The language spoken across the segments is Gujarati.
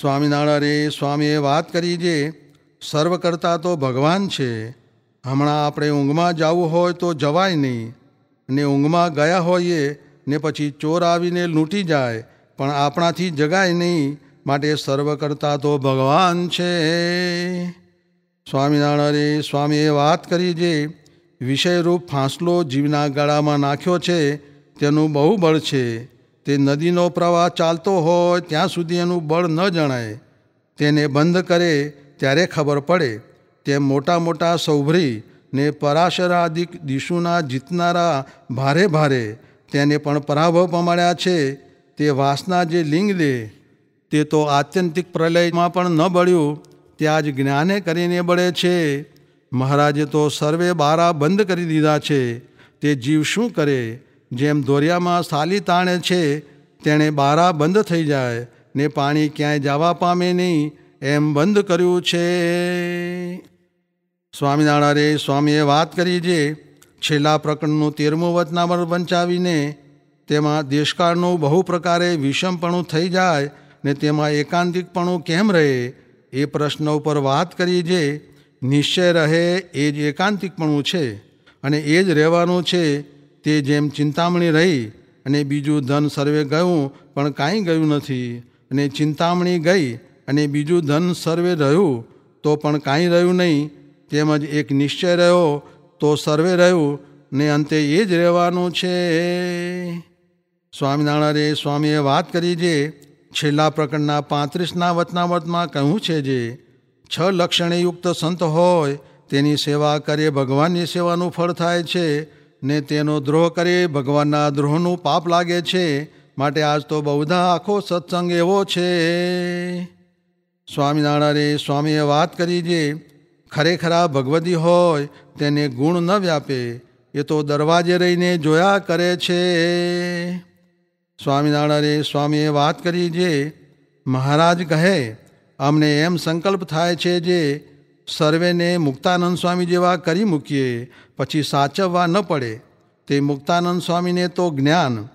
સ્વામિનારાયણ, સ્વામીએ વાત કરી જે સર્વ કરતા તો ભગવાન છે, હમણાં આપણે ઊંઘમાં જવું હોય તો જવાય નહીં, ને ઊંઘમાં ગયા હોઈએ ને પછી ચોર આવીને લૂંટી જાય, પણ આપણાથી જગાય નહીં, માટે સર્વ કરતા તો ભગવાન છે. સ્વામિનારાયણ, સ્વામીએ વાત કરી જે વિષયરૂપ ફાંસલો જીવના ગળામાં નાખ્યો છે, તેનું બહુ બળ છે. તે નદીનો પ્રવાહ ચાલતો હોય ત્યાં સુધી એનું બળ ન જણાય. તેને બંધ કરે ત્યારે ખબર પડે. તેમ મોટા મોટા સૌભરી ને પરાશરાદિક દિશુના જીતનારા ભારે ભારે. તેને પણ પરાભવ પમાડ્યા છે. તે વાસના જે લિંગ લે તે તો આત્યંતિક પ્રલયમાં પણ ન બળ્યું. તે આજ જ્ઞાને કરીને બળે છે. મહારાજે તો સર્વે બારા બંધ કરી દીધા છે. તે જીવ શું કરે? જેમ દોરિયામાં સાલી તાણે છે, તેણે બારા બંધ થઈ જાય, ને પાણી ક્યાંય જવા પામે નહીં, એમ બંધ કર્યું છે. સ્વામિનારાયણ સ્વામીએ વાત કરી જે છેલ્લા પ્રકરણનું તેરમું વચનામર વંચાવીને તેમાં દેશકાળનું બહુ પ્રકારે વિષમપણું થઈ જાય, ને તેમાં એકાંતિકપણું કેમ રહે, એ પ્રશ્ન ઉપર વાત કરી જે નિશ્ચય રહે એ જ એકાંતિકપણું છે, અને એ જ રહેવાનું છે તે જેમ ચિંતામણી રહી અને બીજું ધન સર્વે ગયું, પણ કાંઈ ગયું નથી. અને ચિંતામણી ગઈ અને બીજું ધન સર્વે રહ્યું, તો પણ કાંઈ રહ્યું નહીં. તેમજ એક નિશ્ચય રહ્યો, તો સર્વે રહ્યું, ને અંતે એ જ રહેવાનું છે. સ્વામિનારાયણ સ્વામીએ વાત કરી જે છેલ્લા પ્રકરણના પાંત્રીસના વચનામતમાં કહ્યું છે જે, છ લક્ષણયુક્ત સંત હોય, તેની સેવા કરે ભગવાનની સેવાનું ફળ થાય છે. ને તેનો દ્રોહ કરે ભગવાનના દ્રોહનું પાપ લાગે છે. માટે આજ તો બહુધા આખો સત્સંગ એવો છે. સ્વામિનારાયણે સ્વામીએ વાત કરી જે ખરેખરા ભગવદી હોય તેને ગુણ ન વ્યાપે, એ તો દરવાજે રહીને જોયા કરે છે. સ્વામિનારાયણે સ્વામીએ વાત કરી જે મહારાજ કહે, અમને એમ સંકલ્પ થાય છે જે સર્વેને મુક્તાનંદ સ્વામી જેવા કરી મૂકીએ, પછી સાચવવા ન પડે, તે મુક્તાનંદ સ્વામીને તો જ્ઞાન,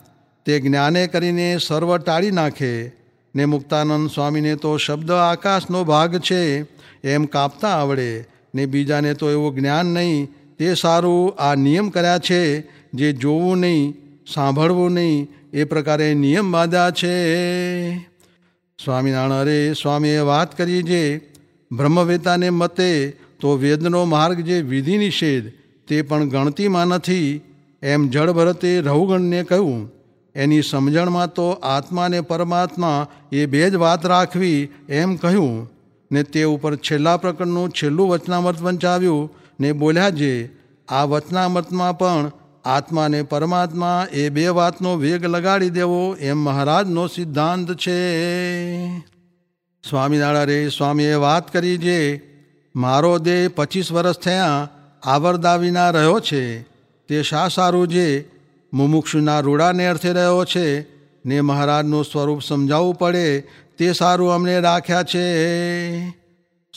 તે જ્ઞાને કરીને સર્વ ટાળી નાખે, ને મુક્તાનંદ સ્વામીને તો શબ્દ આકાશનો ભાગ છે, એમ કાપતા આવડે, ને બીજાને તો એવું જ્ઞાન નહીં, તે સારું આ નિયમ કર્યા છે, જે જોવું નહીં, સાંભળવું નહીં, એ પ્રકારે નિયમ બાંધ્યા છે. સ્વામિનારાયણ, અરે સ્વામીએ વાત કરી જે બ્રહ્મવેતાને મતે તો વેદનો માર્ગ જે વિધિ નિષેધ તે પણ ગણતીમાં નથી, એમ જળભરતે રહુગણને કહ્યું. એની સમજણમાં તો આત્મા ને પરમાત્મા એ બે જ વાત રાખવી એમ કહ્યું. ને તે ઉપર છેલ્લા પ્રકરણનું છેલ્લું વચનામૃત વંચાવ્યું ને બોલ્યા જે, આ વચનામૃતમાં પણ આત્મા ને પરમાત્મા એ બે વાતનો વેગ લગાડી દેવો એમ મહારાજનો સિદ્ધાંત છે. સ્વામિનારાયણ, સ્વામીએ વાત કરી જે મારો દેહ પચીસ વર્ષ થયા આવરદા વિના રહ્યો છે, તે શા સારું જે મુમુક્ષુના રૂડાને અર્થે રહ્યો છે, ને મહારાજનું સ્વરૂપ સમજાવવું પડે, તે સારું અમને રાખ્યા છે.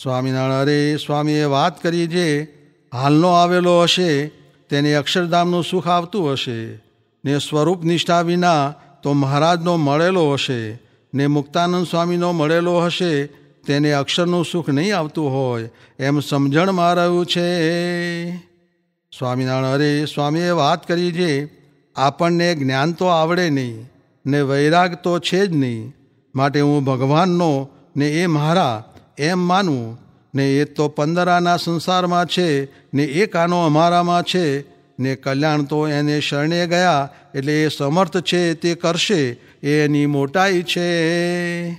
સ્વામિનારાયણ, સ્વામીએ વાત કરી જે હાલનો આવેલો હશે, તેને અક્ષરધામનું સુખ આવતું હશે, ને સ્વરૂપ નિષ્ઠા વિના તો મહારાજનો મળેલો હશે ને મુક્તાનંદ સ્વામીનો મળેલો હશે, તેને અક્ષરનું સુખ નહીં આવતું હોય, એમ સમજણમાં રહ્યું છે. સ્વામિનારાયણ, અરે સ્વામીએ વાત કરી જે, આપણને જ્ઞાન તો આવડે નહીં, ને વૈરાગ તો છે જ નહીં, માટે હું ભગવાનનો ને એ મારા એમ માનવું ને એ તો પંદરાના સંસારમાં છે, ને એ કાનો અમારામાં છે, ને કલ્યાણ તો એને શરણે ગયા, એટલે એ સમર્થ છે તે કરશે એની મોટાઈ છે.